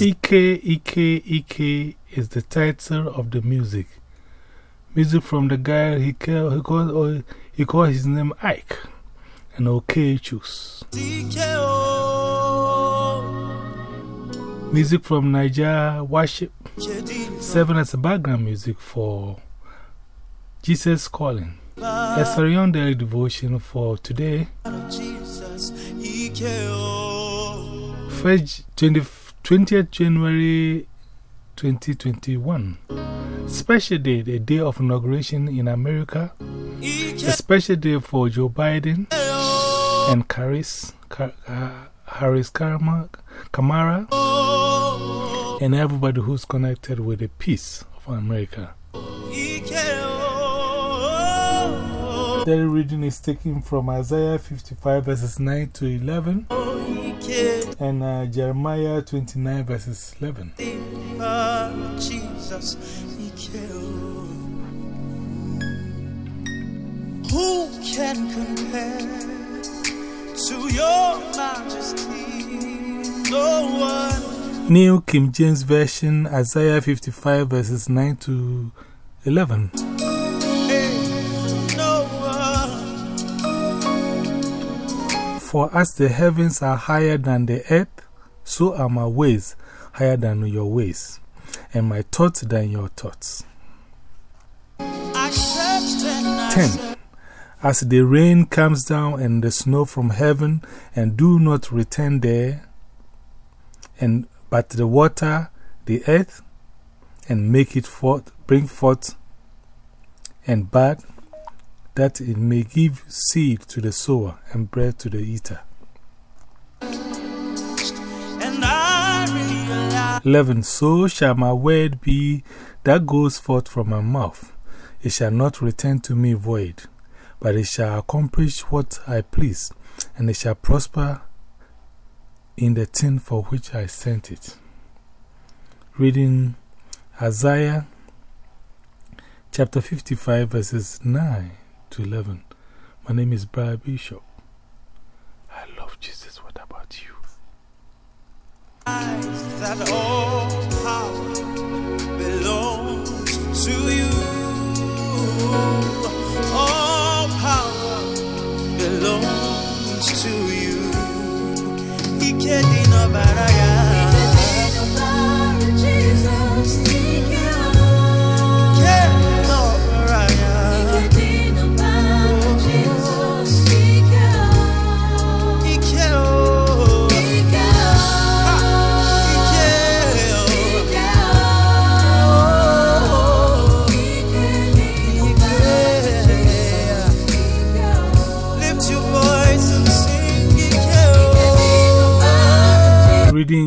Ike, Ike, Ike is the title of the music. Music from the guy he, call, he, call, oh, he called his name Ike and OK Choose. Music from Niger Worship. serving as a background music for Jesus Calling. A surround daily devotion for today. First 20th January 2021. Special day, the day of inauguration in America. A special day for Joe Biden and Harris, Harris Kamara and everybody who's connected with the peace of America. The reading is taken from Isaiah 55 verses 9 to 11 and uh, Jeremiah 29 verses 11. Who can compare to your majesty? No one. New King James Version, Isaiah 55 verses 9 to 11. For as the heavens are higher than the earth, so are my ways higher than your ways, and my thoughts than your thoughts. 10. As the rain comes down and the snow from heaven, and do not return there, and but the water the earth, and make it forth, bring forth and bud, that it may give seed to the sower and bread to the eater. 11. So shall my word be that goes forth from my mouth. It shall not return to me void, but it shall accomplish what I please, and it shall prosper in the thing for which I sent it. Reading Isaiah chapter 55, verses 9 to 11. My name is Brian Bishop. I love Jesus. What about you?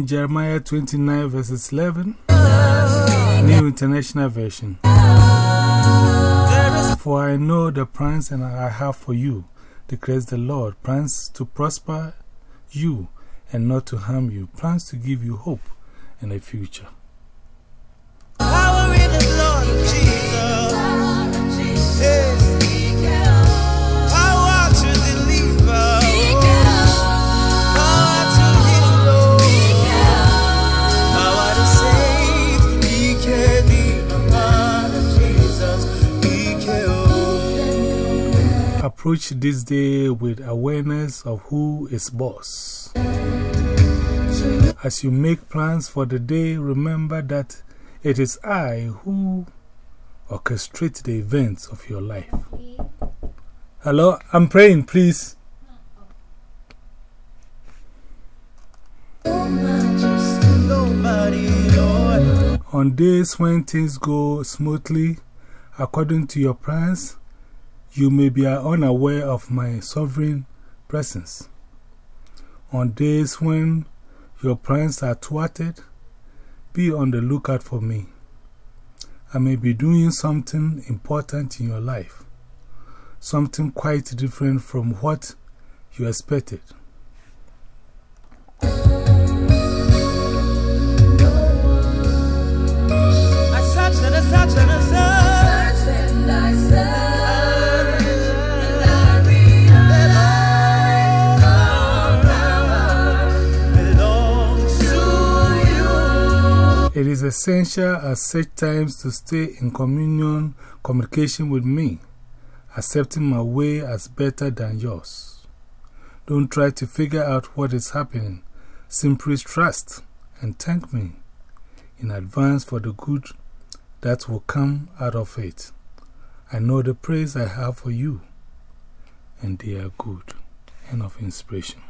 Jeremiah 29 verses 11, New International Version. For I know the plans and I have for you, declares the Lord, plans to prosper you and not to harm you, plans to give you hope and a future. Approach this day with awareness of who is boss. As you make plans for the day, remember that it is I who orchestrate the events of your life. Hello, I'm praying, please. On days when things go smoothly according to your plans, you may be unaware of my sovereign presence. On days when your plans are thwarted, be on the lookout for me. I may be doing something important in your life, something quite different from what you expected. Essential at such times to stay in communion, communication with me, accepting my way as better than yours. Don't try to figure out what is happening. Simply trust and thank me in advance for the good that will come out of it. I know the praise I have for you, and they are good. End of inspiration.